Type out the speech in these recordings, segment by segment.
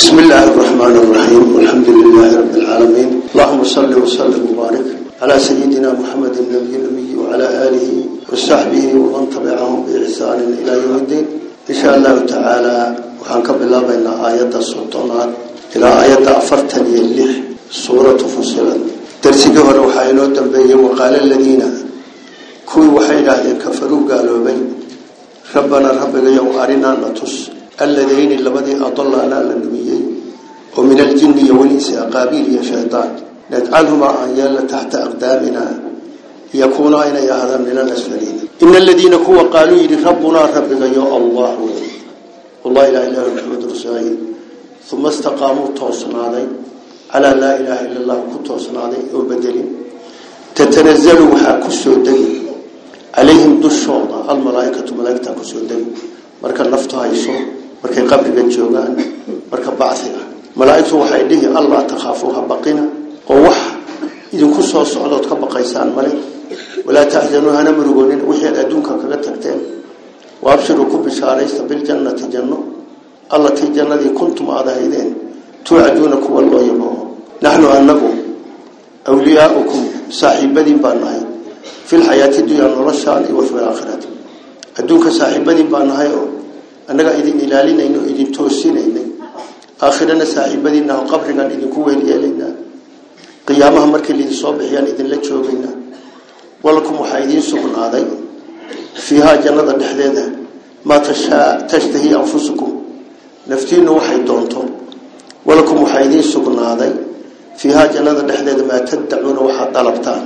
بسم الله الرحمن الرحيم والحمد لله رب العالمين. اللهم صل وسلم وبارك على سيدنا محمد النبي الأمي وعلى آله وصحبه ومن تبعهم بإحسان إلى يوم الدين. إن شاء الله تعالى وحنك بالله بين آيات السلطانات إلى آيات أفرتن يلح سورة فصلت. درسك وروحين ودنبي وقال الذين كوي وحيد أهل كفروا قالوا بين ربنا ربك يوم أرنا نتص الذين لبدي أضلنا للنبيين ومن الجن والإنس أقابيل يا شيطان. نجعلهما أن يال تحت أقدامنا. يكون أين هذا من الأسفلين. إن الذين كوا قالوا يلي ربنا ربك يا الله. والله لا إله إلا محمد رسول ثم استقاموا توصنا على لا إله إلا الله كتوصنا وبدلين تتنزل وحاكسوا الدين عليهم دشوضا الملائكة ملائكة كسوا الدين مركا نفتها يسوع. Markay qabriga joogaan marka bacsiga malaa'igtu waxay dhihi allah takhaafuha baqina oo wax idinku soo socdood ka baqaysaan male walaa tahzanuu hana murugonin wixii adduunka kaga tagteen waabshiruu ku bishaaraysta biljannati janno allatii jannadii kuntum aad ahaydeen tuucaduuna kuwa loo yabooho naxnu annagu awliyaaukum saaxiibadiin baan nahay filxayaati dunya noloshaan iyo wafi aakhirati adduunka saaxiibadiin baan nahay oo annaga idin ilaalinayno idin toosinaynay aakhirana saaxiibadiina oo qabrigan idinku weelyeelaynaa qiyaamaha markii laidin soo bixiyaan idinla joogaynaa walakum waxaa idiin sugnaaday fiihaa jannada dhexdeeda maa tashaa tashtahii anfusukum naftiinu waxay doonto walakum waxaa idiin sugnaaday fiihaa jannada dhexdeeda maa tadacuuna waxaad dalabtaan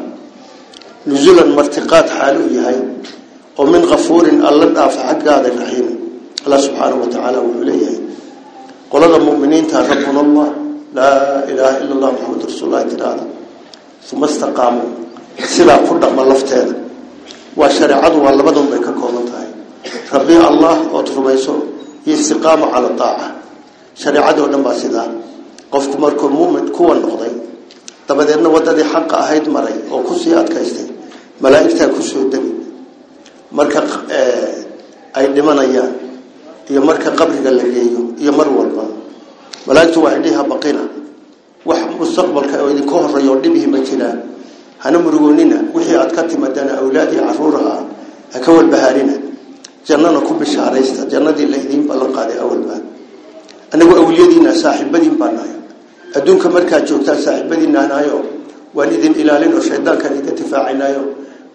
nusulan martiqaad xaalu yahay oo min kafuurin alla dhaafa xaggaada raxiim الله سبحانه وتعالى وعليه قل المؤمنين ربنا الله. لا إله إلا الله محمد رسول الله تعالى ثم استقاموا. سلا قد ما لفتين. وشرعوا ولا بدهم بك كونتها ربي الله وترميسو يستقام على الطاعة شرعوا لما سلا قفت مركم مؤمن كون نقضي تبدأنا وددي حق أهيد مري. أو كسيات كاستي ملائكة كسيو الدني مركب أي لمن أيام iyo marka qabriga la geeyo iyo mar walba malaa'igtu waxay dhiha baqina wax mustaqbalka oo idin ka horeeyo dhibihi ma jiraan hana murugoonina wixii aad ka timadana awlaadi caruuraha ha ka walbahaarina jannana ku bishaaraysta jannadii la idiin ballan qaaday awalba anagu awliyadiina saaxiibadiin baan nahay adduunka markaad joogtaan saaxiibadiina nahayo waan idin ilaalin oo shaydaankan idin difaacinayo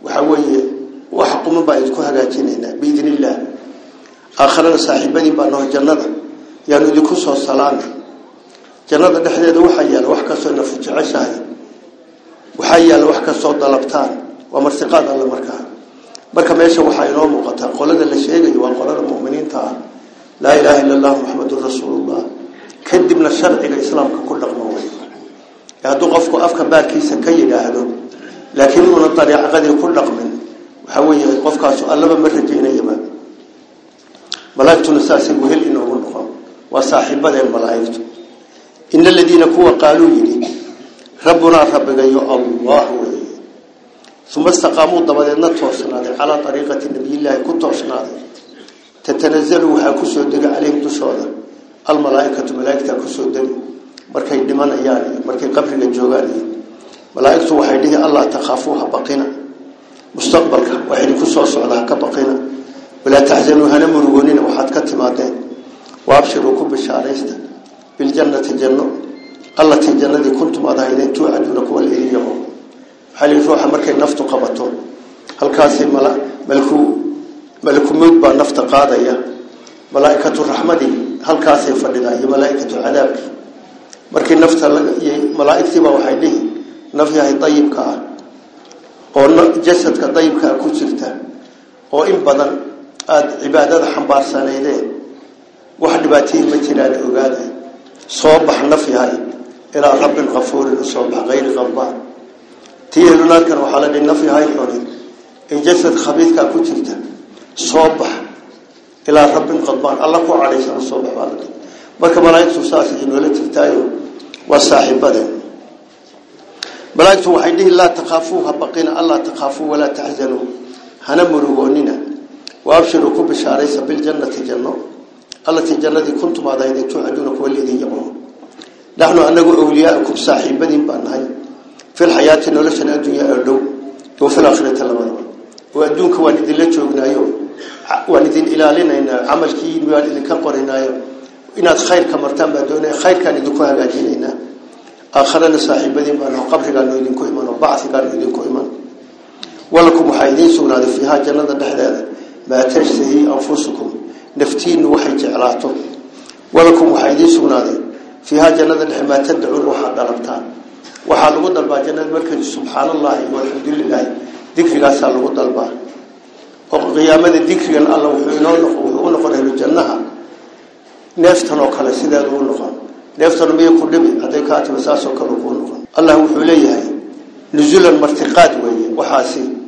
waxa weeye wax quman baa idinku hagaajinaynaa biidin illah آخرنا صاحبين بأنه جنة يعني ذكو صو صلانا جنة دحدة وحيا لوحكة صو نفج عشاي وحيا لوحكة صو ضلبتان ومرتقاد الله مركها مركا ميشا وحي نوم وقتا قولنا اللي شيء وقولنا المؤمنين تعالى لا إله إلا الله محمد رسول الله كدبنا الشرع الإسلام ككل رغمه يهدو غفكو أفكا باركيسا كي يهدو لكن من الطريق غدي كل رغم وحوي غفكا سؤال لما مرجينا يمان ملائكتنا ساسي وهل إنه نقام وصاحبة الملائكة إن الذين كوا قالوا لي ربنا ربك يا الله ولي ثم استقاموا ضمدنا توصلنا على طريقة النبي الله كنت توصلنا تتنزلوا حكسوا دق عليهم دشودا الملائكة ملائكة كسوا دق مركي دمان أياني مركي قبر الجوغاني ملائكة وحيده الله تخافوها بقينا مستقبلك وحيد كسوا صعدها كبقينا ولا تحزنوا هنا مرغونين وحد كتمادين وابشروا كب الشاريست بالجنة الجنة التي جنة كنتم أضاهدين توعدون كوال إليهم هل يروح مركي نفط قبطون هل كاسي ملكو ملكو مدبا نفط قادية. ملائكة الرحمة هل كاسي فردنا هي ملائكة العذاب. مركي نفط ملائكة ما وحيده نفيها طيب كا. جسد كطيب كا كسرته oo in badan عبادات حمبار سنين واحد باتين متين على أوجاد صوب حنفيها إلى رب الغفور صوب غير غضبان تيجي لنا كانوا حالا بنفيها يحولين إن جسد خبيث كأكوتين صوب إلى رب الغضبان الله قو عليه سنة صوب حوالك بكما لا يكسو ساسي إن ولد تلتايو وصاحب بدن بلايته وحيده لا تخافوها بقينا الله تخافوه ولا تحزنوه هنمروا وننا وأبشر لكم بشارة سبيل الجنة. الجنة التي الجنة كنتم عدائي ذي تعدون كوالذي يبعون نحن أنقوا أولياءكم صاحبين بأنهاي في الحياة نولشنا الدنيا أردو. وفي الأخرة تلمان وأدونك والذي لا تعبنا والذي إلى لنا إن عمل كين والذي كقرنا أيوه. إن خير كمرتم بدون خير كان يدكوا هالجينينا آخرنا صاحبين بأنه قبر قالوا يدكوا إيمان وبعث قالوا يدكوا إيمان ولكم حايدين سونا فيها جنة دحذاذ ما تشتهي أنفسكم. نفتين وحي جعلاته ولكم وحيدي سنادي في هذا الجنة ما تدعو الروحة دربتان وحال قدربا جنة الملكة سبحان الله والحمد لله. ذكر قاسال قدربا وقيامة ذكر الله وحينه ونقر إلى الجنة نفتنا وقال سيدا ونقر نفتنا مية قدب أديكات وساس وقال ونقر الله وحليه نزول المرتقات وحاسين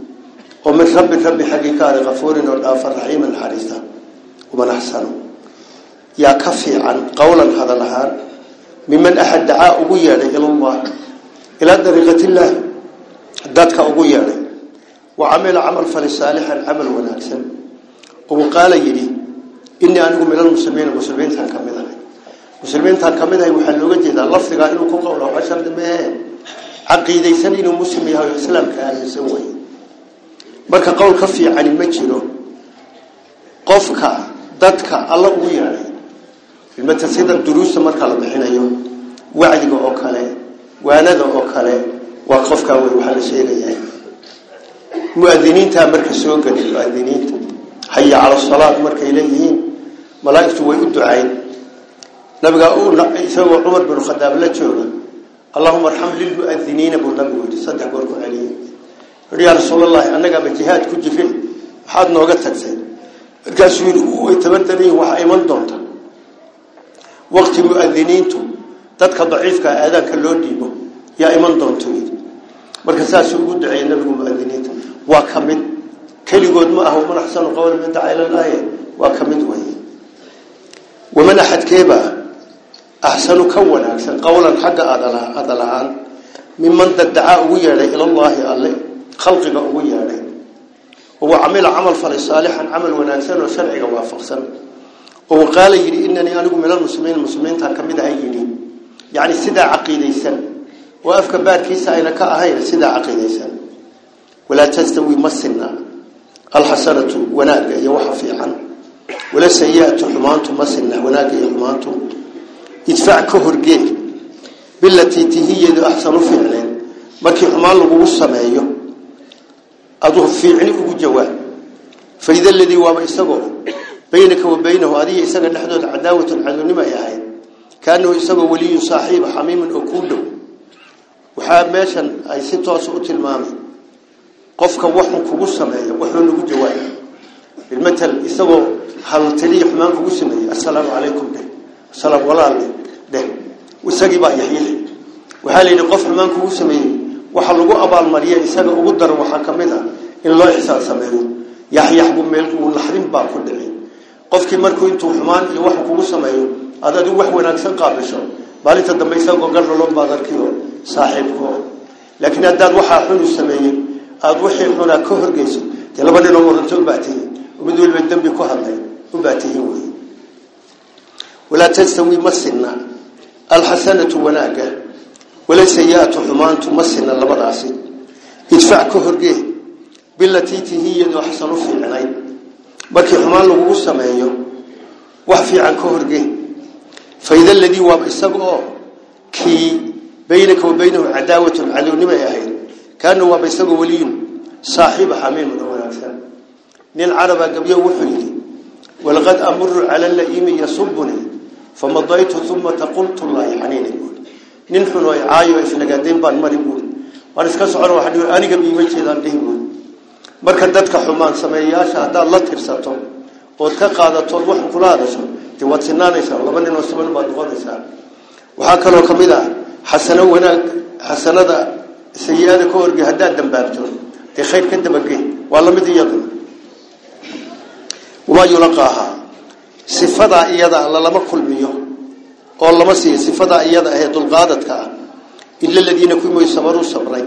ومن رب رب حقيقة غفور والآفر رحيم الحريصة ومن أحسن. يا كفي عن قولا هذا الهار ممن أحد دعاء أبويا إلى الله. إلى دريقة الله. ذاتك أبويا وعمل عمل فلسالح العمل وناكسا وقال يلي إني أنه من المسلمين. المسلمين تلك منها المسلمين تلك منها يحلوك جدا لفظك إنه كقوله عشر دمائه عقيدة سنين المسلمين هو الإسلام كان يسوي. Marka qowl ka fiicani ma jiro. Qofka dadka alla ugu yeedhay ilmata sida duruusta marka la bixinayo wacdiga oo kale waanada oo kale waa qofkaa wey waxaa la sheegayaa. Muadiniintaa marka soo geli muadiniinta haya cala salaad markay leeyihiin malaaigtu way u ducayn. Nabigaa isagoo cumar bin khadaab la jooga allahuma arxam lilmuadiniina buu nabigu yidhi saddex goor ku yidhi yaa rasuulallahi annagaaba jihaad ku jirin maxaad nooga tagtay markaasuu yidhi way tabardaranyihin waxaa iman doonta waqti muadiniintu dadka daciifka aadaanka loo dhiibo yaa iman yidhi marka saasuu ugu duceeyey nabigu muadiniinta waa ka mid ma aha waman axsanu qawla min daca ilallaahi waa ka mid wey waman axadkeebaa axsanu ka wanaagsan qowlan xagga adal ahaan miman dadacaa ugu yeedhay ilallaahi alle خلق قوي يعني هو عمل عمل صالحا عمل وناسان وشرع وافق سن هو قال يري إنني أنا من المسلمين المسلمين تركم بدعيني يعني سدا عقيدة سن وافك بعد كيس أنا كأهيل سدى عقيدة سن ولا تستوي مسنا. الحسنة وناجع يوحى فيها ولا سيئة حمانة مسنا وناجع حمانة يدفع كهر جيل بالتي تهيئ أحسن فعلا ما كي حمال غوص سمايه أدوه في علي أبو جوال فإذا الذي وما يستقر بينك وبينه هذه يستقر لحدود عداوة عدو نما يهاي كأنه يستقر ولي صاحب حميم أكوله وحاب ماشا أي ستة سؤوت المامي قفك وحن كبوسة مهي وحن أبو جوال المثل يستقر هل تلي حمام كبوسة مهي السلام عليكم. ده السلام ولا ده وسقي بقى يحيلي وحالي نقف حمام كبوسة مهي waxa lagu abaalmariya isaga ugu daran waxaa ka mid ah in loo ixsaan sameeyo yaxyaxbu meel uu naxrin baa ku dhici qofkii markuu intuu xumaan iyo wax kugu sameeyo aad adigu wax wanaagsan qaabisho maalinta dambe isagoo garraloo baad arkiyo saaxiibko laakiin haddaad waxaa xunu sameeyey aada wixii xunaa ka horgeyso dee laba ninoo waranto u baatihin mid waliba dembi ku hadlay u baatihin wey walaa tastawi ma sinna alxasanatu wanaagga وليس يأتوا حمان تمسنا لبداس ادفع كهرجه. بالتي تهي وحسن في العين. بك حمان لغو سمعيه وحفي عن كهرجه. فإذا الذي وابسقه كي بينك وبينه عداوة علو نما يهين كان وابسقه ولي صاحب حميم من العرب قبيه وحيدي ولقد أمر على اللئيم يصبني. فمضيت ثم تقلت الله حنين يقول. Nin xun oo caayo iflagaadayn baan mari buui waan iska socon waxaa dhihi aniga iima jeedaan dhihi? marka dadka xumaan sameeyayaasha haddaad la tirsato ood ka qaadatood wax kula hadasho dee waad sinaanaysaa laba nin oo siban baad noqonaysaa. Waxaa kaloo ka mid ah wanaag xasanada sayi-ada ka horge haddaad dambaabto dee khayr ka dabage waa la mid iyaduna wamaa yulaqaahaa sifadaa iyada lalama kulmiyo oo lama siiyo sifadaa iyada ahee dulqaadadka ah ila aladiina kuwii sabaruu sabray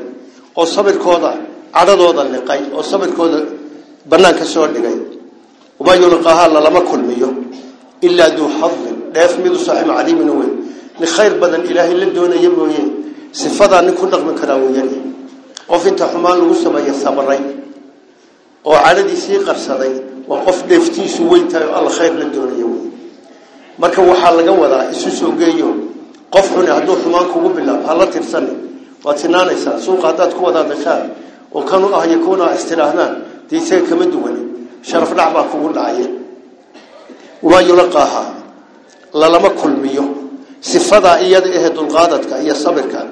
oo sabirkooda cadhadooda liqay oo sabirkooda banaanka soo dhigay wamaa yulaqaahaa lalama kulmiyo ilaa duu xadin dheef midu saaxiib cadiimin weyn nin khayr badan ilaahay la doonaya mooye sifadaa nin ku dhaqmi karaa weyaan qof inta xumaan lagu sameeya sabray oo cadhadiisii qarsaday waa qof dheeftiisu weyn marka waxaa laga wadaa isu soo geeyo qof xuni hadduu xumaan kugu bilaabo hala tirsani waad tinaanaysaa suuqa haddaad ku wadaa dashaan oo kanu ah yakuuna istidhaahdaan dee kama duwan sharaf dhac baa kugu dhacaya wamaa yulaqaahaa lalama kulmiyo sifadaa iyada ahe dulqaadadka iyo sabirka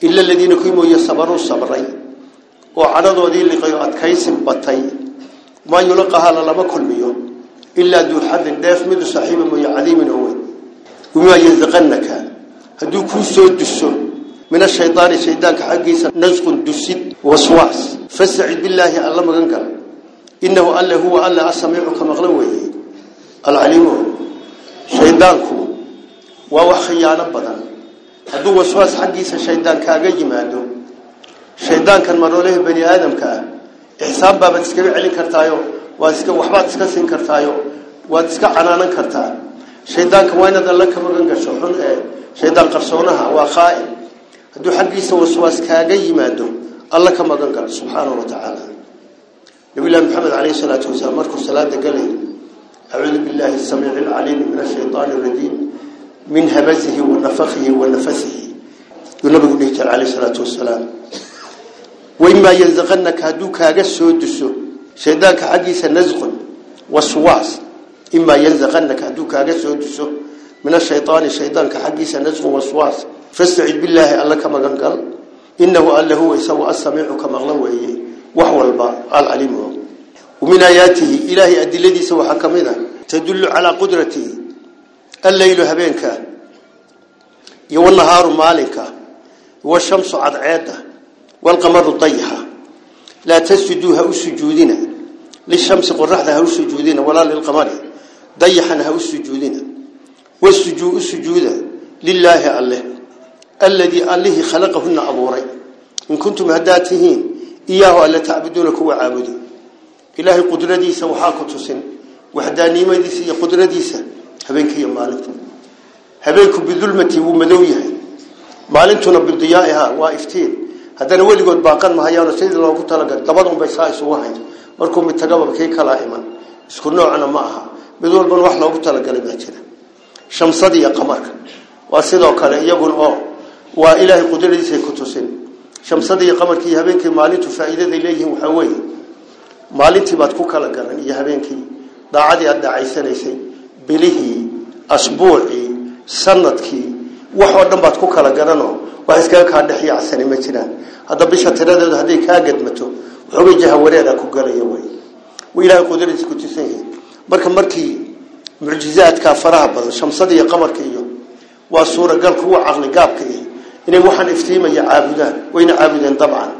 ila aladiina kuwii mooye sabaruu sabray oo cadhadoodii liqay adkaysin batay wamaa yulaqaahaa lalama kulmiyo إلا ذو حد داف من صحيح من يعلم هو. وما يذقنك هدو كوسو دسو. من الشيطان الشيطان كحقي نزق دسد وسواس. فاسعد بالله الله مغنقر إنه الله هو الله كما مغلوه. العليم. شيطانك. ووحي على بطن هدو وسواس حقيسا شيطانك أجيما هدو شيطانك المروله بني آدم آدمك إحسان بابا تسكبي علي كرتايو. وأسكب وحبات تسكسين كرتايو. Waad iska canaanan kartaa shaydaanka waa inaad alla ka magan gasho xun ee shaydaan qarsoonaha waa khaa'in hadduu xaggiisa waswaas kaaga yimaado alla ka magan galo subxaanahu wa tacaala nabilahi maxamed caleyhi salaatu wasalaam markuu salaada galay acuudu billahi asamiici alcaliimi min ashaytaani arajiim min habazihi wa nafakihi wa nafasihi yuu nabigu dhihi jira caleyhi salaatu wasalaam waimaa yanzaqanaka hadduu kaaga soo duso shaydaanka xaggiisa nasqun waswaas إما يلزقنك هدوك أجسه ودسه من الشيطان الشيطان كحديث نزغ وسواس فاستعد بالله الله كما قال. إنه الله هو يسوى السميع كما غلوه. وهو الباء العليم. ومن آياته إلهي أدي الذي سوى حكمنا تدل على قدرته الليل هبينك. يو النهار مالك. والشمس عضعادة والقمر ضيها. لا تسجدوها السجودين للشمس قرحها أسجودنا ولا للقمر. ضيحنها والسجودين والسجود السجود لله الله الذي عليه خلقهن أبوري. إن كنتم هداتهين إياه ألا تعبدونك وعابدون إلهي قدر ديسة وحاكو تسن. وحداني ما ديسة قدر ديسة. هبينك يا مالك. هبينك بذلمة ومدوية. مالنتنا بالضيائها وإفتين. هذا هو اللي قد باقان ما هيانا سيد الله قلت لك دبضهم بيسائس وواحد مركم التقابب كي كلائما. اسكنوا عنا معها. Mid walbana wax loogu talagalay baa jira. Shamsada qamarka. Waa sidoo kale iyagun oo waa ilaahay qudradiisay ku tusin. Shamsada iyo qamarka iyo habeenkii maalintu faa'iidaday leeyihiin waxaa weeye. Maalintii baad ku kala garan iyo habeenkii. Daacadii aad dhacaysanaysay bilihii asbuucii sannadkii. Wax oo dhan baad ku kala garanoo wax iskaga kaa dhex yacsani ma jiraan hadda bisha tiradeedu hadday kaa gadmato waxoogay jahawareeda ku galaya wey ilaahay qudradiisa ku tusan marka markii mucjizaadka faraha badan shamsada iyo qamarka iyo waa suuragal kuwa caqli gaabka iyo inay waxaan iftiimaya caabudaan wayna caabudeen dabcan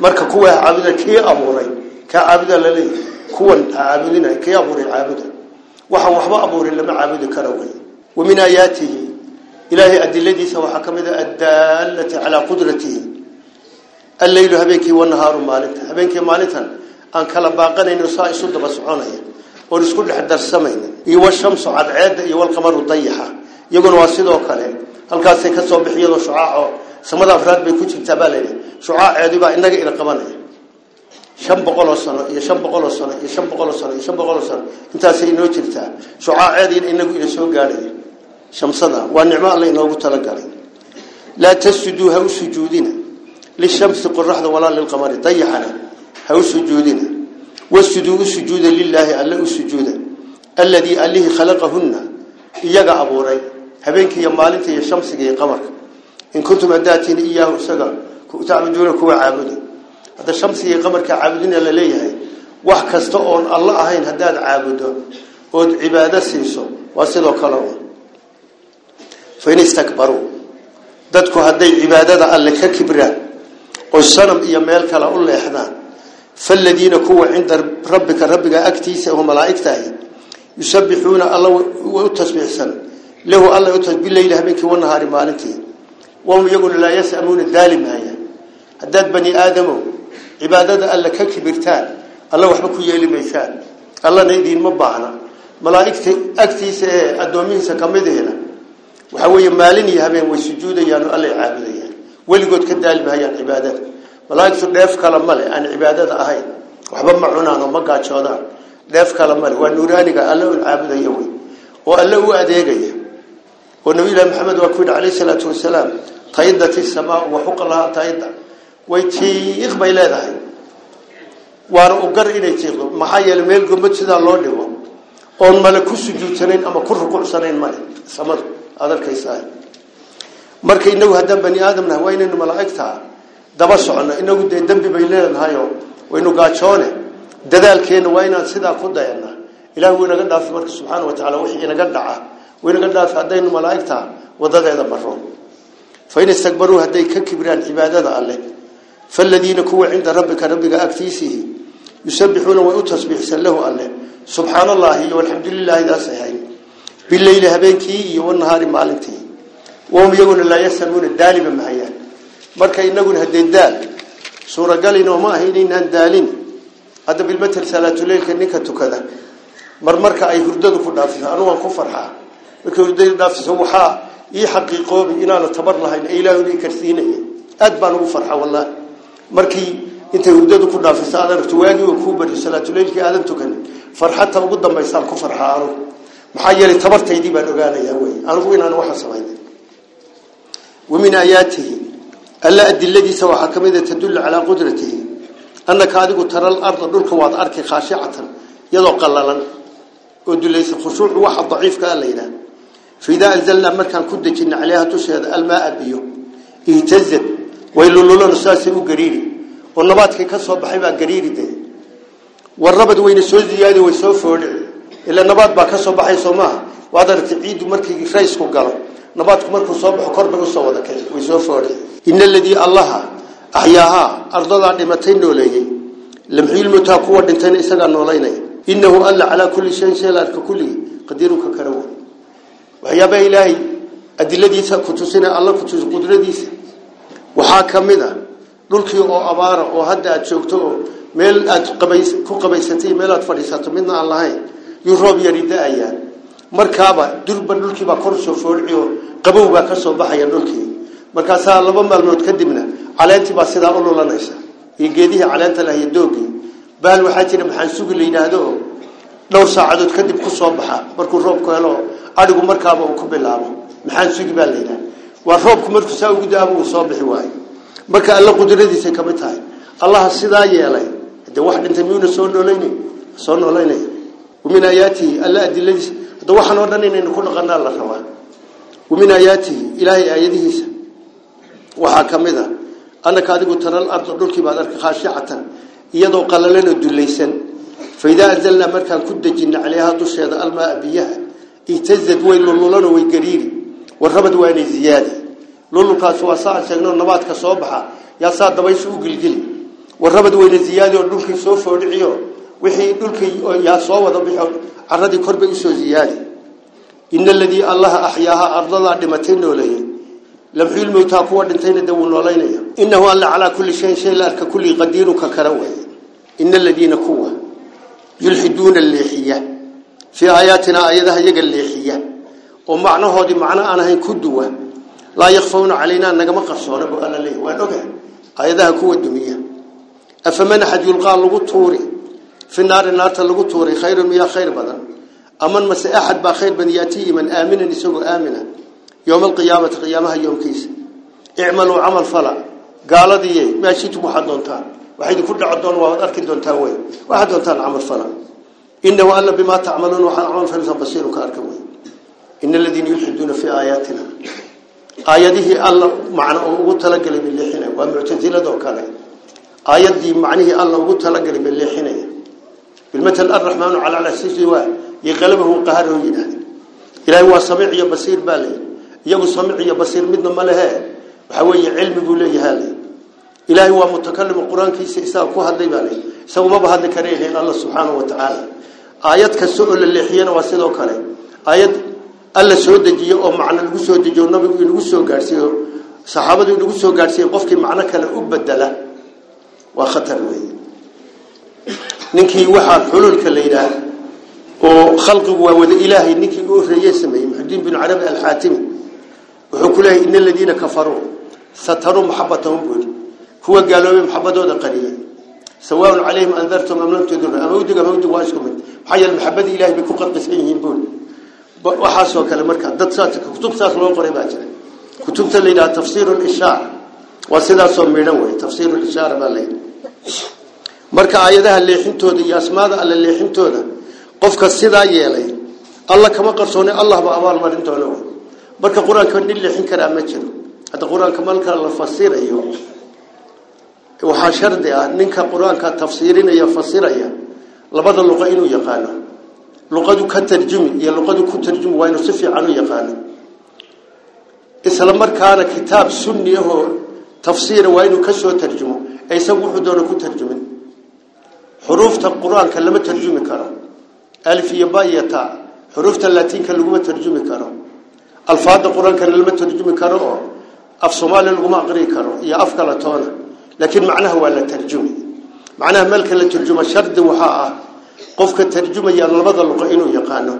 marka kuwa caabuda kii abuuray كعابد للي كون عابدنا كي أبوري عابدا وحن وحبا أبوري لما عابد كروي ومن آياته إلهي أدلتي سوى حكم الدالة على قدرته الليل هبينك والنهار مالتا هبينك مالتا أن كلا باقنا نساء سد بسعونه ونسكن لحد السمين إيوى الشمس عدعاد إيوى القمر ضيحة يقول واسده وكاله هل كان سيكسوا بحيض وشعاعه سمد أفراد بيكوش تبالي شعاع عدبا إنك إلى قمانه shan boqoloo sano iyo shan boqoloo sano iyo shan boqoloo sano iyo shan boqoloo sano intaasay inoo jirtaa shucaaceediina inagu ina soo gaadhaya shamsada waa nicmo alle inoogu talagalay laa tasjuduu ha u sujuudina lishamsi qoraxda walaa lilqamari dayaxana ha u iyaga abuuray habeenkii iyo maalinta iyo shamsiga iyo qamarka in kuntum hadaatiin iyaahu isaga tacbuduuna kuwa caabuda hadda shamsiga iyo qamarka caabudina la leeyahay wax kasta oon alla ahayn haddaad caabudo ood cibaado siiso waa sidoo kale un fain istakbaruu dadku hadday cibaadada alle ka kibraan oo sanam iyo meel kale u فالذين كوا عند ربك ربك أكتيس هو ملائكته يسبحون الله ويتسبح سن. له الله يتسبح بالليل همك والنهار مالكي. وهم يقول لا يسألون الدالم هيا هداد بني آدم عبادة ألا ككبرتان. الله وحبك يلي ميشان. الله نيدين مبعنا ملائكته أكتيس أدومين سكمدهنا وحوية مالين يهبين والسجود يانو الله يعابده ولقد كدالم هيا عبادته ملاك سديف كلام ملء عن عبادة أهين وحب معنا نوما قاتشودا ديف كلام ملء والنوراني قال له العبد يوي وقال له أديه جي والنبي محمد وكفر عليه الصلاة والسلام طيدة السماء وحق الله طيدة ويتي إخبي لهذا وار أقر إلي تيخذ محايا الميل قمت سيدا الله لهم وان ملك سجود سنين أما كل سنين ملء سمر هذا الكيسائي مركي إنه هدى بني آدم نهوين daba socono inagu dee dembi bay leenahayoo waynu gaajoone dadaalkeenna waa inaan sidaa ku dayana ilaah wuu inaga dhaafi marka subxaana wa tacala wixii inaga dhaca wuu inaga dhaafi haddaynu malaa'igtaa wadadeeda maro fain istakbaruu hadday ka kibraan cibaadada alleh faaladiina kuwa cinda rabbika rabbiga agtiisihi yusabbixuuna way u tasbiixsan lahu alleh subxaana allahi iyo alxamdu lilahi daasay hayn bileyli habeenkii iyo wanahaari maalintii wahum iyaguna laa yasaluuna daaliba marka inaguna haddee daal suuragalin oo ma aha inaynaan daalin hadda bilmatel salaatuleylka ninka tukada mar marka ay hurdadu ku dhaafiso anu waan ku farxaa markay hurdadu dhaafiso waxaa ii xaqiiqoobi inaana tabar lahayn ee ilaahu ii karsiinaya aad baan ugu farxa wallahi markii intay hurdadu ku dhaafiso aad aragto waagii oo kuu bariyo salaatuleylkii aadan tukanin farxadta ugu dambaysaan ku farxaa anugu maxaa yeelay tabartaydii baan ogaanayaa wey anigu inaan waxa samaynay wamin aayaatihi ألا أدي الذي سوى حكمة تدل على قدرته. أنك هذا ترى الأرض دولك واد أرك خاشعة. يدو قللا أدل ليس خشوع واحد ضعيف كالينا فإذا أنزلنا مركان كدك إن عليها تشهد الماء بيو. اهتزت. ويلو لولو نساسي وقريري والنبات كي كسوا بحيبا قريري دي والربد وين سوى زيادة ويسوف إلا النبات با بحي سوماها وادرت عيد مركي كريس كو قلم نبات كمركو صوب حكور بنو سوى ويسوف وليه ardadaa dhimatay nooleeyey lamxiyilmutaa kuwa dhintayna isagaa noolaynaya inahu alla calaa kulli shayin shay la arka kulligii qadiirunka kara wey waxyaabaha ilaahay adiladiisa ku tusina alla ku tusi qudradiisa waxaa ka mid a dhulkii oo abaara oo hadda aad joogto oo meel aad qabays ku qabaysatay meel aad fadhiisato midna aan lahayn yuu roob yari da-ayaa markaaba durba dhulkiibaa kor soo foolci oo qabow baa ka soo baxaya dhulkii markaasaa laba maalmood kadibna caleentii baa sidaa u lulanaysa iyo geedihii caleenta lahiyo doogii bahal waxaa jira maxaan sugi la yidhaahdo dhowr saacadood kadib ku soo baxa markuu roobku helo adhigu markaaba uu ku bilaabo maxaan sugi baa la yidhaha waa roobku markuu saa ugu da-aba uu soo bixi waayo marka alla qudradiisay ka mid tahay allaha sidaa yeelay de wax dhintay miyuuna soo nooleyn soo noolaynaya wamin aayaatihi alla adiladiisa hadda waxaan oo dhan inaynu ku dhaqanaa la rabaa wamin aayaatihi ilaahay aayadihiisa waxaa ka mid a annaka adigu taral arda dhulkii baad arka khaashicatan iyadoo qalalan oo dulaysan faidaa anzalnaa markaan ku dejina caleyha dusheeda almaa biyaha ihtazad way lululano way gariiri warabad waanay ziyaadi lululkaas waa saa sheegno nabaadka soo baxa yaa saa dabaysha u gilgili warabad wayna ziyaadi oo dhulkii soo foodhiciyo wixii dhulkii yaa soo wada bixo caradii korbay usoo ziyaadi ina aladii allaha axyaaha ardadaa dhimatay nooleeyey لم حيل موتا قوار دون ولينا إنه ألا على كل شيء شيء لألك كل قدير ككروه إن الذين قوة يلحدون الليحية. في آياتنا أيضها يقل الليحية. ومعنى هذا معنى أنه كدوة. لا يخفون علينا أنك مقصون بغل الليه وأنك أيضها كوة دمية أفمن أحد يلقى اللغة في النار النار تلقى توري. خير مياه خير بذن أمن مسأحد با خير بنياتي من آمن نسوه آمنا يوم القيامة قيامها يوم كيس. اعملوا عمل فلا. قال دي ما شئت محدون وحيد كل عدون وأذكر كدون تان وين؟ واحد تان عمل فلا. إنه وألا بما تعملون وحن عمل فلا بصير كاركم إن الذين يلحدون في آياتنا. آياته الله معنى وقتل قلب اللي حنا ومعتزلة وكلا آيات دي معنيه الله وقتل قلب اللي حنا بالمثل الرحمن على على السجود يغلبه قهره جدا إلى هو صبيع يبصير بالي. iyagu samic iyo basiir midna ma lehe. Waxa weeye cilmi leeyahay ilaahay waa mutakalim quraankiisa isaga ku hadlay baa leeyahay. Isaguma bahadli Allah subhanahu wa ta'ala. Aayad ka soo leexiyana waa sidoo kale. Aayad alla soo dejiyo oo macna lagu soo dejiyo nabigu lagu soo gaarsiyo saxaabadu lagu soo gaarsiyo qofkii macna kale u bedela waa khatar weeye. Ninkii waxa xululka leeyahay oo khalqigu waa wada ilaahay ninkii uu reeyay sameeyay muhiddin bin arabi al-hatimi wuxuu ku leeyahay ina aladiina kafaruu sataruu maxabatahum buuri kuwa gaaloobay maxabadooda qariyay sawaaun calayhim andartum am lam tudru ama udig waa isku mid maxaa yeele maxabadii ilahay bay ku qarqisan yihiin buuri waxaasoo kale marka dad saas kutub saas loo qoray baa jira kutubta la yidhaha tafsiiru lishaar waa sidaasoo midhan wey tafsiiru lishaara baa la yidhi marka aayadaha leexintooda iyo asmaada alle leexintooda qofka sidaa yeelay alla kama qarsoonay allah ba abaal marin doono wey marka qur-aanka nin leexin karaa ma jiro hadda qur-aanka malka la fasirayo waxaa shardi ah ninka qur-aanka tafsiirinaya fasiraya labada luqo inuu yaqaano luqadu ka tarjumi iyo luqadu ku tarjumi waa inuu si fiican u yaqaano isla markaana kitaab sunni ahoo tafsiira waa inuu ka soo tarjumo isagu wuxuu doono ku tarjumin xuruufta qur-aanka lama tarjumi karo alif iyo ba iyo ta xuruufta laatiinka laguma tarjumi karo alfaada qur-aankana lama tarjumi karo oo af soomaaliya laguma aqrii karo iyo af kala toona laakiin macnaha waa la tarjumi macnaha meelka la tarjuma shardi waxaa ah qofka tarjumaya labada luqo inuu yaqaano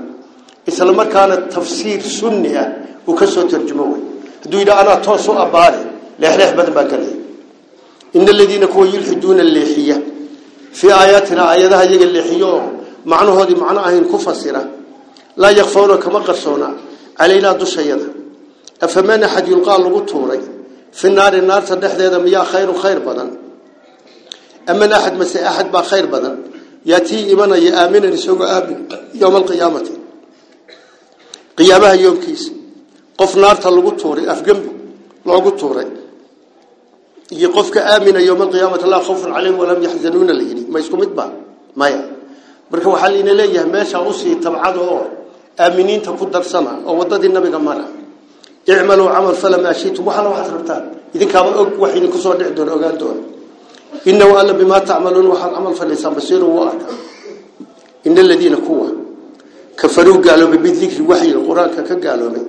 isla markaana tafsiir sunni ah uu ka soo tarjumo wey hadduu yidhaha anaa toos u abbaari leexleex badan baa galaya ina aladiina kuwa yulxiduuna leexiya fii aayaatina aayadaha iyaga leexiyo oo macnahoodii macno ahayn ku fasira laa yakfawna kama qarsoona علينا دشيده أفمن أحد يلقى لغتوري في النار النار تدح ذي ميا خير وخير بدن. أما أحد مس أحد با خير بدن. يأتي إبنا يأمن رسوق أب يوم القيامة. قيامة يوم كيس. قف نار تلغتوري أفجنب. لغتوري يقفك آمن يوم القيامة. لا خوف عليهم ولم يحزنون لي ما يسكم إدبا ما يا. بركوا حلينا ليه ماشى شاء أصي تبعده آمنين تكود درسنا أو وضد النبي جمالا اعملوا عمل فلا ما شيء تبوح الله واحد ربتان إذا كان وحين كسر دعدون أو قال دون إنه وقال بما تعملون وحال عمل فالإنسان بصير وواحد إن الذين كوا. كفروا قالوا ببذلك الوحي القرآن كقالوا بي.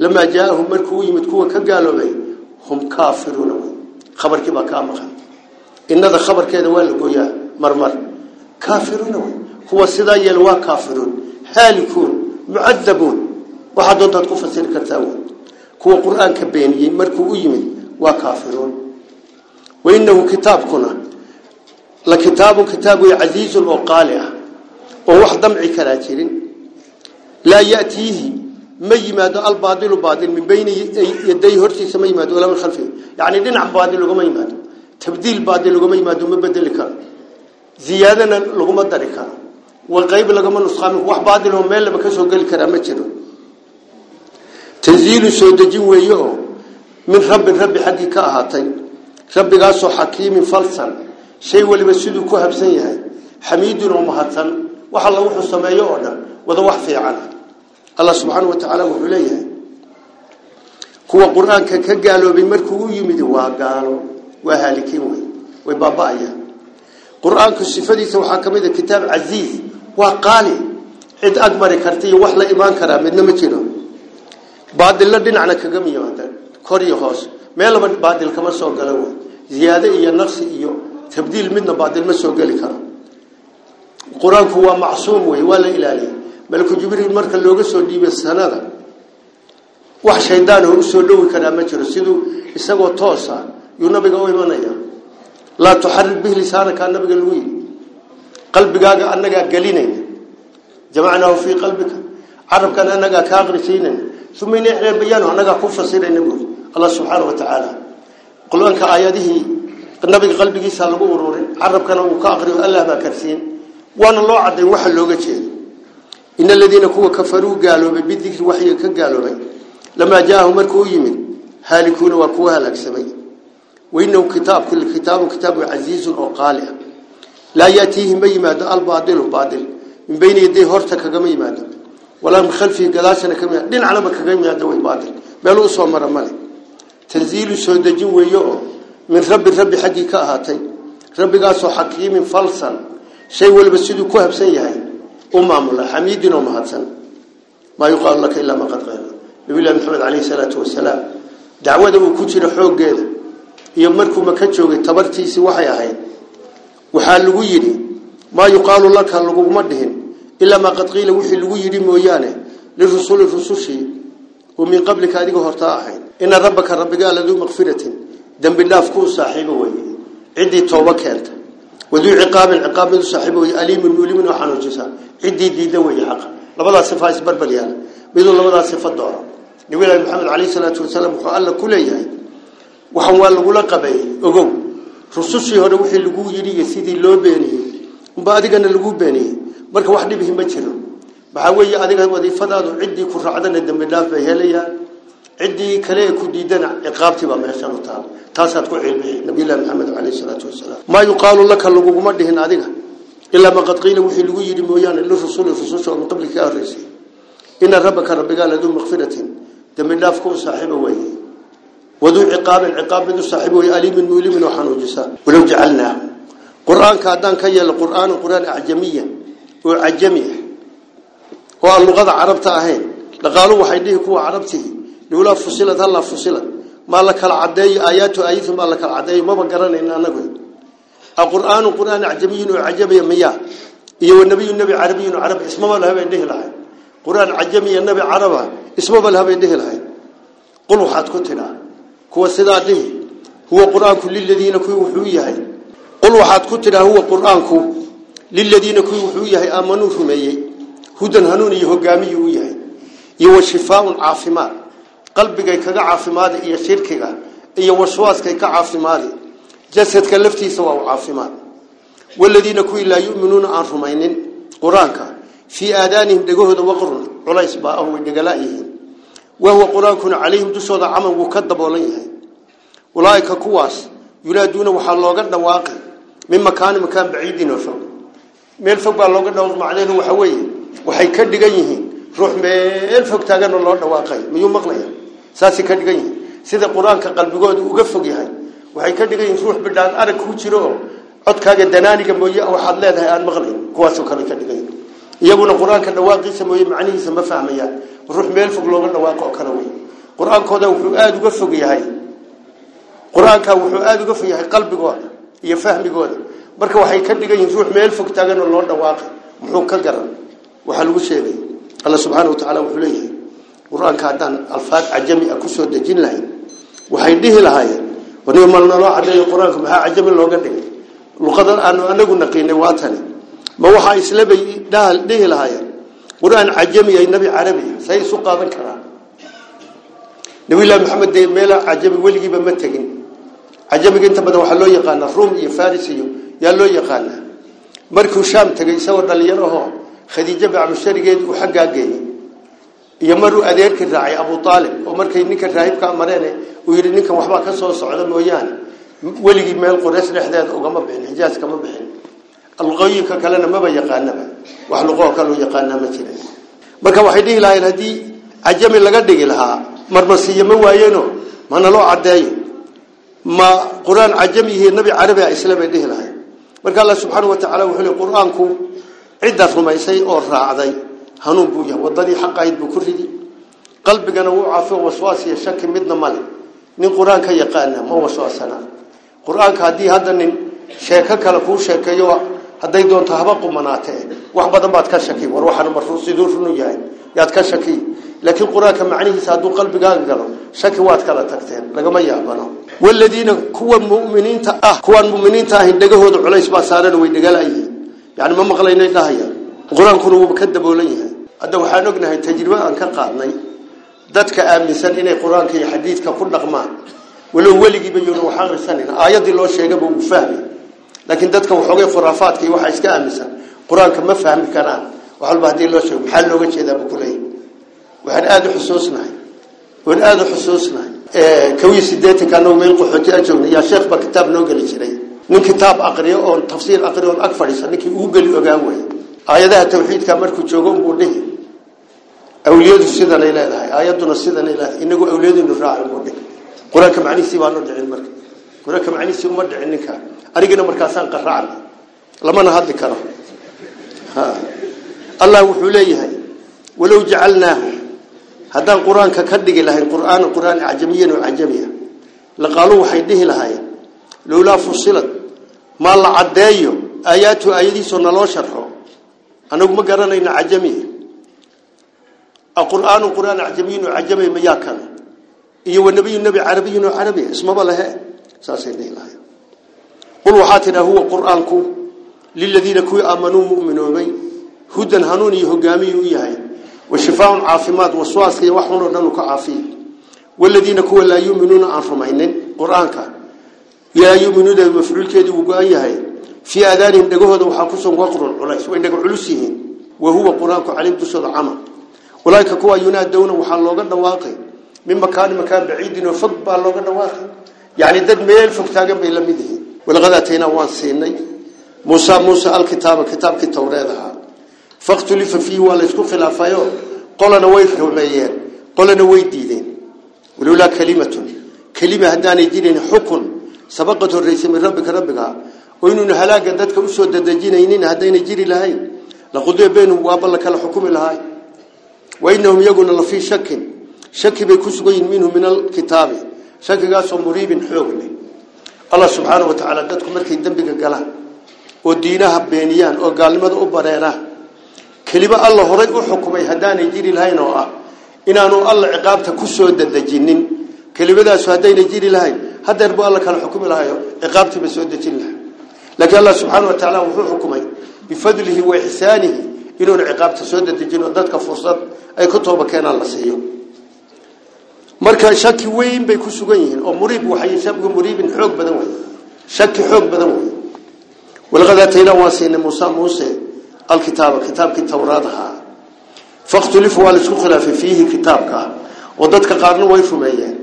لما جاءهم مركوا يمتكوا كقالوا بي. هم كافرون. خبر كبا كامخا. إن هذا خبر كيدوان لقويا مرمر. كافرون. هو صدايا الواء كافرون. هالكون معذبون. واحد ضد تقف سير كتاون كوا القرآن كبينين مركو أيمن وكافرون. وإنه كتاب كنا. لكتاب كتاب عزيز وقالع ووحد دمع كراتين لا يأتيه مي ما دو الباطل وباطل من بين يديه هرسي سمي ما دو من خلفه. يعني دين عباطل وقم ما دو تبديل باطل وقم ما دو مبدل كان زيادة لقم الدركان وقيب لقمن نسخام وح بعض لهم مال بكسو قل كرامة جنو. تنزيل سودجي ويهو من رب رب حقي كاهاتين رب قاسو حكيم فلسل. شيء ولي بسيدو كوهب سيها حميد ومهاتن وح الله وح السماء يعنى وضوح في عنا. الله سبحانه وتعالى وحليه هو قرآن كقالوا بمركو يمدوا قالوا وهالكين وي. وي بابايا قرآن كالصفة دي سوحاكم إذا كتاب عزيز. وقالي عد أجمل كرتي وحلا إيمان كرا من ما بعد الله دين عنك جميعا كوري هوس ما لو بعد الكمال سوق له زيادة هي نفس هي تبديل منه بعد الما سوق له القرآن هو معصوم وهي ولا إلهي ملك جبر المرك اللوج سودي بس هنا ذا وح شيطان هو سودو كرا ما تينه سيدو استوى توسا لا تحرك به لسانك النبي الويل قلبك أنك قليلين جمعناه في قلبك. عربك كاغر سينا ثم نحن بيانه أنك كفصير النبوي الله سبحانه وتعالى. قلوا أنك آياته. النبي قلبك سألقوا وروري. عربك أنك كاغر الله ما كرسين. وأن الله عدي وحل لغتين إن الذين كوا كفروا قالوا ببذك الوحي كقالوا بي لما جاءهم مركوا يمن هالكون وكوها لك سمين وإنه كتاب كل كتاب وكتاب عزيز وقالئ لا يأتيه ما يماد البادل وبادل من بين يديه هرت كجما يماد ولا من خلفه جلاسنا كما دين على ما كجما يماد وباطل بل أصوم رمال تنزيل سودج ويوم من رب الرب حقيقة هاتي رب قاسو حكيم فلسا شيء ولا بس يدو كهب سيهاي أمة ملا حميد نوم ما يقال لك إلا ما قد غير نبي الله محمد عليه الصلاة والسلام. دعوة أبو كتير حوق جدا يوم مركو مكتشو تبرتي سوحي هاي waxaa lagu yidhi maa yuqaalu laka laguma dhihin ilaa maa qad qiila wixii lagu yidhi mooyaane lirusuli rusushii ومن قبلك أديك هرتاحين إن ربك ربك لذو مغفرة. ذنب الله فكو صاحبه وي. عدي توبة كانت وذو عقاب عقاب ذو صاحبه وي. أليم مليم وحنو جسا عدي دي دوي حق. لبدا صفة إسبر بليان. بيدو لبدا صفة دورة نبي محمد عليه الصلاة والسلام قال لك كل يهي. وحوال لغو لقبي أقوم رسوشي هذا وحي لغو يري سيدي لو بيني وبعدنا لغو بيني marka wax dhibihi ma jiro waxa weeye adiga wadiifadaadu cidii ku raacdana dambi dhaaf bay helayaan cidii kale ku diidana ciqaabtii baa meesha u taal taasaad ku cilmi nabiga maxamed alayhi salatu wasalaam ma yuqaalu laka laguma dhihin adiga illa ma qad qila wixii lagu yiri mooyaan ilaa rasuul rasuusha oo qablika arisay inna rabbaka rabbiga ladu maghfiratin dambi dhaaf ku saaxiibo weeye wadu ciqaab ciqaab du saaxiibo way alim mulim wa hanujisa walaw ja'alna qur'aanka hadan ka yeel qur'aan qur'aan ajamiya وعجمي واللغة عربتها هين لقالوا وحيديه كوا عربته. لولا فصلت الله فصلت. ما لك العدي آيات آيات ما لك العدي. ما بقرن إن أنا قل القرآن قرآن عجمي وعجمي مياه. إيه النبي النبي عربي وعربي اسمه ما له بيده لها. قرآن عجمي النبي عربة اسمه ما له بيده لها. قلوا حد كتنا. هو سداده هو قرآنك للذين كيوحوية هاي. قل وحاد كتنا هو قرآنك للذين كيوحوية هاي. آمنوا فمي هدى هنوني هو قاميوية هاي. يو شفاء عافماء قلبك كا عافماء إيا شركة إيا وشواسك كا عافماء جسدك لفتي سواء عافماء والذين كوي لا يؤمنون عن رمين قرآنك في آدانهم دقوه دوقر عليس باءه ودقلائهم. وهو القرآن كنا عليهم تسود عمل وكذب عليه ولايك كواس يرادون وحلاقنا واقع من مكان مكان بعيد نفهم من فوق بالوقت نوض معلين وحوي. وحي كذب جيه روح من فوق تاجنا الله نواقع من يوم مغلية ساسي كذب جيه سيد القرآن كقلب جود وقف فوقه وحي كذب جيه روح بالدان أنا كوتشروا أتكاجد دناني كموية أو حلاه ده أنا مغلين كواس وكذب كذب جيه يبون القرآن كذا واقص ما يعنيه ما فهم يا روح ميل فوق لون الواقع كروي القرآن كذا وفي آد وقف في هاي القرآن كذا وفي آد وقف في هاي قلب جوا يفهم جوا برك وحي كذا ينزوح ميل فوق تاجن الله الواقع محوك كجر وحلو شيء الله سبحانه وتعالى وحليه القرآن كذا ألفات عجمي أكسود الجن لهن وحي ديه لهاي ونيوم الله عليه القرآن كم ها عجمي لوجدني لقدر أنا أنا قلنا قيني واتني ما هو حايس لبي دال ده الهاية قرآن عجمي أي نبي عربي. سيسقى ذكرى نبي الله محمد دي ميلا عجمي ولقي بمتقين عجمي انت بدو حلو يقال الروم يا فارسي. يا لو يقال مركو شام تقي سور دليره خديجة بعم الشرقين وحقا قيني يمروا أدير كالراعي أبو طالب. ومرك إنك الرهيب كأمرين ويري إنك وحبا كسوس على مويان. ولقي ميل قرآن رحدات وقام بحين حجاز كما بحين yaqaanaa ma jirin marka waxay dhihi lahayn haddii cajami laga dhigi lahaa marmasiiyo ma waayeeno mana loo caddeeyo ma quraan cajami iyo nabi carabi ah isla bay dhihi lahayd marka allah subhanahu wa ta'ala wuxuu leeyahay quraanku cidda rumaysay oo raacday hanuun buu yahay wadadii xaqayd buu ku ridi qalbigana wuu caafiyo waswaas iyo shaki midna male nin quraanka yaqaana ma waswaasana quraanka hadii hadda nin sheeko kale ku sheekeeyo haday doonto haba qumanaate wax badan baad ka shaki war waxaan marfuu sidoo runu yahay yaad ka shaki laakiin quraanka macnihiisa haduu qalbigaaga galo shaki waad kala tagteen lagama yaabano والذين كوا مؤمنين آه كوا مؤمنين تاه دغهود عليس با سارن way dhagalaayeen yaani ma maqlaynay dhahaya quraankuna uu ka daboolayay hadda waxaan ognahay tajribo aan ka qaadnay dadka aaminsan inay quraanka iyo xadiidka ku dhaqmaan walow waligiiba yoona waxaan risanin aayadii loo sheegay buu fahmay khuraafaadka iyo waxa iska aaminsan quraanka ma fahmi karaan waxa la hadii loo sheego maxaa looga jeedaa buu kulay waxaan aad u xusuusnahay waan aad u xusuusnahay كوي سيدات كانوا ميل قحوتي أجون يا شيخ بكتاب نوجل شري من كتاب أقرأ أو تفسير أقرأ أكثر يسألك أوجل أجاوي آياتها التوحيد كمر كتشوجون بوده أولياء السيدة لا إله إلا آياتنا السيدة لا إله إنه أولياء النراع بوده قرآن كم عني سوى نرجع المرك قرآن كم عني سوى مرجع النكا أريجنا مركزان قرعنا لما نهاد ذكره ها الله وحوليه ولو جعلناه haddaan qur-aanka ka dhigi lahayn qur'aan qur'aan cajamiyan oo cajamiya laqaaluu waxay dhihi lahaayeen lowlaa fusilad maa la caddeeyo aayaatu aayadiisoo naloo sharxo anagu ma garanayna cajamiya القرآن قرآن عجمين وعجمي مياكا إيه والنبي النبي عربي وعربي اسمه لها ساسين الله قل وحاتنا هو قرآنكم للذين كوي آمنوا مؤمنون هدى هنوني هقامي وياهي وشفاء عافمات وسواس وحون ودنك عافي والذين كوي لا يؤمنون عن رمينين قرآنك لا يؤمنون بمفعول كيدي وقاياهي في آذانهم دقوهد وحاكسهم وقر العليس وإن دقوا علسيهم وهو قرآنك علم تسود عمل أولئك كوا ينادون وحال لوغا دواقي من مكان مكان بعيد وفق با لوغا دواقي يعني دد ميل فوق تاغن بي لميده ولقد اتينا وان سيني موسى موسى الكتاب كتاب التوراة فاختلف فيه ولا اسكو خلافايو قلنا وي فهميين قلنا وي ديدين ولولا كلمة كلمة هداني جيرين حكم سبقت الرئيس من ربك ربك وإنه هلاك ددك أسو ددجينين هداني جيري لهاي لقضي بينهم وابلك الحكم لهاي وإنهم يقولون الله في شك شك بيكسوين منه من الكتاب شك قاسوا مريب حوغلي الله سبحانه وتعالى دتكم مركين دمبك قال ودينها بينيان أو قال لماذا ابرينا كلمة الله رجع حكمي هدان يجري لهين وآه إن أنا الله عقابته كسر الدد الجنين كلمة ذا سهدين يجري لهين هذا رب الله كان حكم لهين عقابته بس الدد لكن الله سبحانه وتعالى هو حكمي بفضله وإحسانه إنه عقابته سهدت الجن ودتك فرصة أي كتب كان الله سيوم marka shaki weyn bay ku sugan yihiin oo muriib waxay sabgu muriibin xoog badan way shaki xoog badan way walqad atayna wasina musa musa alkitaaba kitaabki tawraadaha faqtulif wal isku khilaaf fihi kitabka oo dadka qaarna way fumeeyeen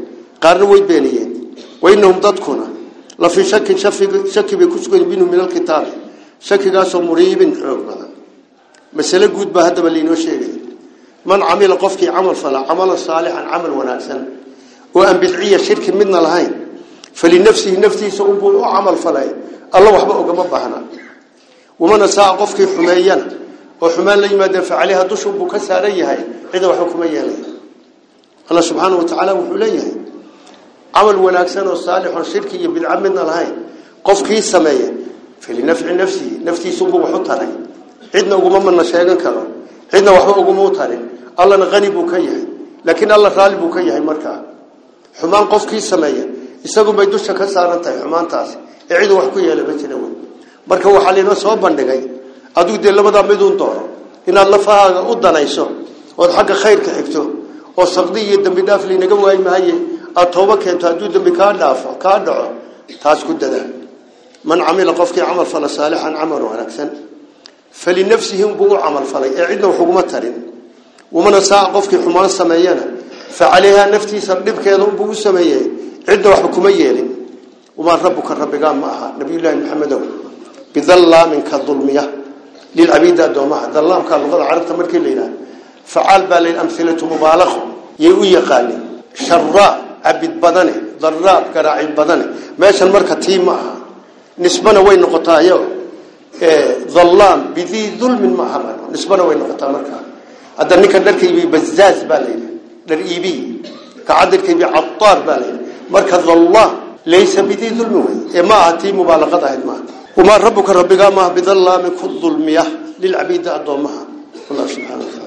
qaarna way beeniyeen waynahum dadkuna la fi shaki shaki bay ku sugan yihiin min alkitab shakigaas oo muriibin xoog badan mas'ala guud ba hadaba liinoo sheegay من عمل قفكي عمل فلا عمل صالحا عمل وناسا. وأن بدعية شرك منا لهين فلنفسه نفسه سأقول عمل فلا الله وحبه قم بهنا. ومن ساء قفكي حمينا وحمان لما دفع عليها دشب كسارية هاي. إذا وحكمية لي. الله سبحانه وتعالى وحليه عمل وناسا وصالح شرك بدعة منا لهين قفكي سمية. فلنفع نفسه. نفسه سأقول وحطها عندنا وقم من شيئا كذا سيدنا وحبه قموتها الله نغني بوكيه لكن الله رالي بوكيه مركا. حمان قف كي سمية يساقوا بيدوشة كسارنتها حمان تاسي يا وحكوية لبتنوه مركا وحالينا سوابان لغاية أدوك دي دام بدون طور. إن الله فاها قدنا يسو. والحق خير كحبته والصغدية دم بدافلي نقوه أي مهاية أطوبك أنت أدوك دم بكار دعف كار دعو. تاس كدده من عمل قف كي عمل فلا صالحا عمره أكثر فلنفسهم بو عمل فلي. عندنا حكومة ترين ومن ساء قفك حمان سمينا فعليها نفتي سردب كيدو بو سمية. عندنا حكومة يلي. وما ربك ربك ما نبي الله محمد. بظلام كظلميه للعبيد دومها. ظلام كان لغه العرب تمركي لينا. فعال بال الأمثلة مبالغه يو يقال شراء عبد بدنه ضراب قراعي بدنه ماشي المركه تي معها نسبنا وين نقطه يو ظلام بذي ظلم ما حمل نسبنا وين نقطة مركا هذا نك درك يبي بزاز بالين در يبي كعدل كيبي عطار بالين مركا ظلام ليس بذي ظلم وين؟ ما أتي مبالغة هاي ما وما ربك ربك ما بظلام كل ظلمية للعبيد أدومها. الله سبحانه وتعالى.